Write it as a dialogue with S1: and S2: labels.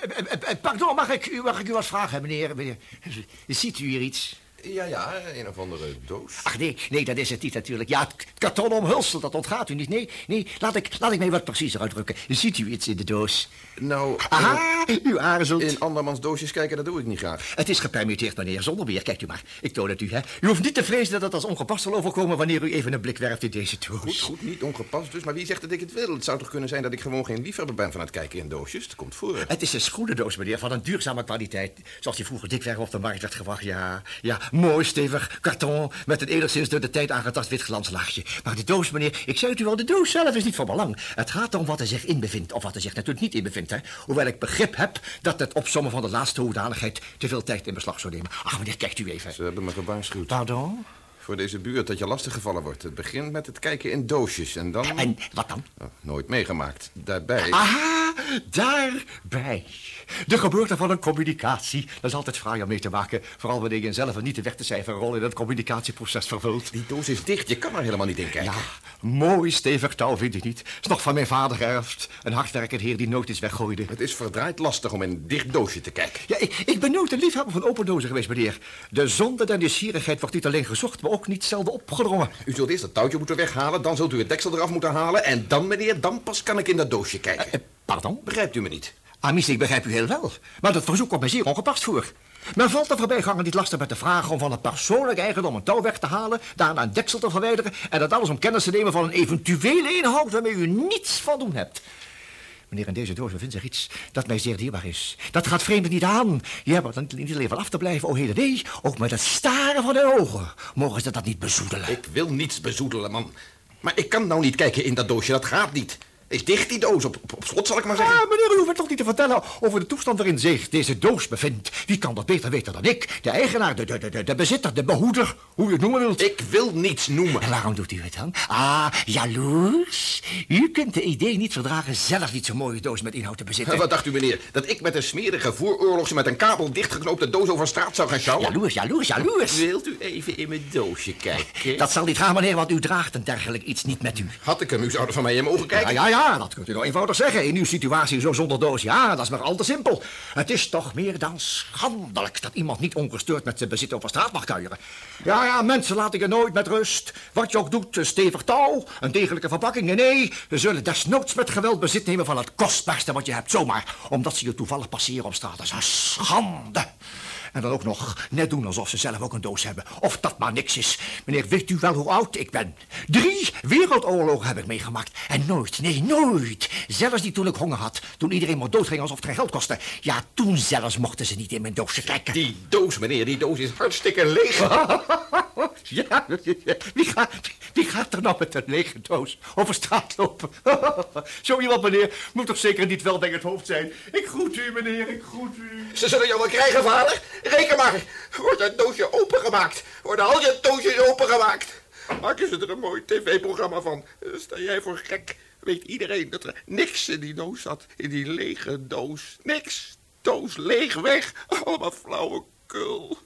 S1: eh, eh, pardon, mag ik, u, mag ik u wat vragen, meneer? meneer? Ziet u hier iets?
S2: Ja, ja, een of andere doos.
S1: Ach nee, nee, dat is het niet natuurlijk. Ja, het karton omhulsel, dat ontgaat u niet. Nee, nee, laat ik, laat ik mij wat preciezer uitdrukken. Ziet u iets in de doos?
S2: Nou,
S1: Aha, u aarzelt.
S2: in andermans doosjes kijken, dat doe ik niet graag.
S1: Het is gepermitteerd, meneer, zonder meer. Kijkt u maar, ik toon het u, hè. U hoeft niet te vrezen dat het als ongepast zal overkomen... wanneer u even een blik werpt in deze doos.
S2: Goed, goed, niet ongepast dus, maar wie zegt dat ik het wil? Het zou toch kunnen zijn dat ik gewoon geen liefhebber ben van het kijken in doosjes? Dat komt voor.
S1: Het is een schoenendoos, meneer, van een duurzame kwaliteit. Zoals die vroeger dikwerf op de markt werd gebracht, ja. Ja, mooi stevig karton met een enigszins door de tijd aangetast wit glanslaagje. Maar de doos, meneer, ik zei het u al, de doos zelf is niet van belang. Het gaat om wat er zich in bevindt, of wat er zich natuurlijk niet in bevindt, hè. Hoewel ik begrip heb dat het opzommen van de laatste hoedanigheid te veel tijd in beslag zou nemen. Ach, meneer, kijkt u even.
S2: Ze hebben me gewaarschuwd.
S1: Pardon?
S2: Voor deze buurt dat je lastig gevallen wordt. Het begint met het kijken in doosjes en dan...
S1: En wat dan?
S2: Oh, nooit meegemaakt. Daarbij...
S1: Aha, daarbij. De geboorte van een communicatie. Dat is altijd fraai om mee te maken. Vooral wanneer je zelf een niet te weg te cijferen rol in het communicatieproces vervult.
S2: Die doos is dicht, je kan er helemaal niet in kijken.
S1: Ja, mooi stevig touw, vind je niet? Is nog van mijn vader geërfd. Een hardwerkend heer die nooit iets weggooide.
S2: Het is verdraaid lastig om in een dicht doosje te kijken.
S1: Ja, ik, ik ben nooit een liefhebber van open dozen geweest, meneer. De zonde der nieuwsgierigheid wordt niet alleen gezocht, maar ook niet zelden opgedrongen.
S2: U zult eerst het touwtje moeten weghalen, dan zult u het deksel eraf moeten halen... en dan, meneer, dan pas kan ik in dat doosje kijken.
S1: Eh, pardon?
S2: Begrijpt u me niet?
S1: Amice, ik begrijp u heel wel. Maar dat verzoek komt mij zeer ongepast voor. Men valt de voorbijganger niet lastig met de vraag om van het persoonlijk eigendom een touw weg te halen, daarna een deksel te verwijderen en dat alles om kennis te nemen van een eventuele inhoud waarmee u niets van doen hebt. Meneer, in deze doos bevindt zich iets dat mij zeer dierbaar is. Dat gaat vreemden niet aan. Je hebt er niet alleen van af te blijven, o heden nee, ook met het staren van de ogen. Mogen ze dat niet bezoedelen?
S2: Ik wil niets bezoedelen, man. Maar ik kan nou niet kijken in dat doosje, dat gaat niet. Is dicht die doos, op, op, op slot zal ik maar zeggen.
S1: Ah, meneer, u hoeft toch niet te vertellen over de toestand waarin zich deze doos bevindt. Wie kan dat beter weten dan ik? De eigenaar, de, de, de, de bezitter, de behoeder, hoe u het noemen wilt.
S2: Ik wil niets noemen.
S1: En waarom doet u het dan? Ah, jaloers? U kunt de idee niet verdragen zelf niet zo'n mooie doos met inhoud te bezitten.
S2: Wat dacht u, meneer? Dat ik met een smerige vooroorlogse met een kabel dichtgeknoopte doos over straat zou gaan sjouwen?
S1: Jaloers, jaloers, jaloers.
S2: Wilt u even in mijn doosje kijken?
S1: Dat zal niet gaan, meneer, want u draagt een dergelijk iets niet met u.
S2: Had ik hem, u zou er van mij in mogen
S1: Ja,
S2: kijken.
S1: ja, ja, dat kunt u nou eenvoudig zeggen. In uw situatie zo zonder doos, ja, dat is maar al te simpel. Het is toch meer dan schandelijk dat iemand niet ongestoord met zijn bezit over straat mag kuieren. Ja, ja, mensen laten je nooit met rust. Wat je ook doet, een stevig touw, een degelijke verpakking. Nee, nee, ze zullen desnoods met geweld bezit nemen van het kostbaarste wat je hebt, zomaar. Omdat ze je toevallig passeren op straat. Dat is een schande. En dan ook nog net doen alsof ze zelf ook een doos hebben. Of dat maar niks is. Meneer, weet u wel hoe oud ik ben? Drie wereldoorlogen heb ik meegemaakt. En nooit, nee, nooit. Zelfs niet toen ik honger had. Toen iedereen maar doodging alsof het geen geld kostte. Ja, toen zelfs mochten ze niet in mijn doosje kijken.
S2: Die doos, meneer, die doos is hartstikke leeg.
S1: Ja, wie gaat, wie gaat er nou met een lege doos over straat lopen? Zo iemand, meneer, moet toch zeker niet wel bij het hoofd zijn. Ik groet u, meneer, ik groet u.
S2: Ze zullen jou wel krijgen, vader. Reken maar. Wordt het doosje opengemaakt. Worden al je doosjes opengemaakt. Maken ze er een mooi tv-programma van. Eh, Sta jij voor gek? Weet iedereen dat er niks in die doos zat. In die lege doos. Niks. Doos leeg weg. Allemaal flauwekul.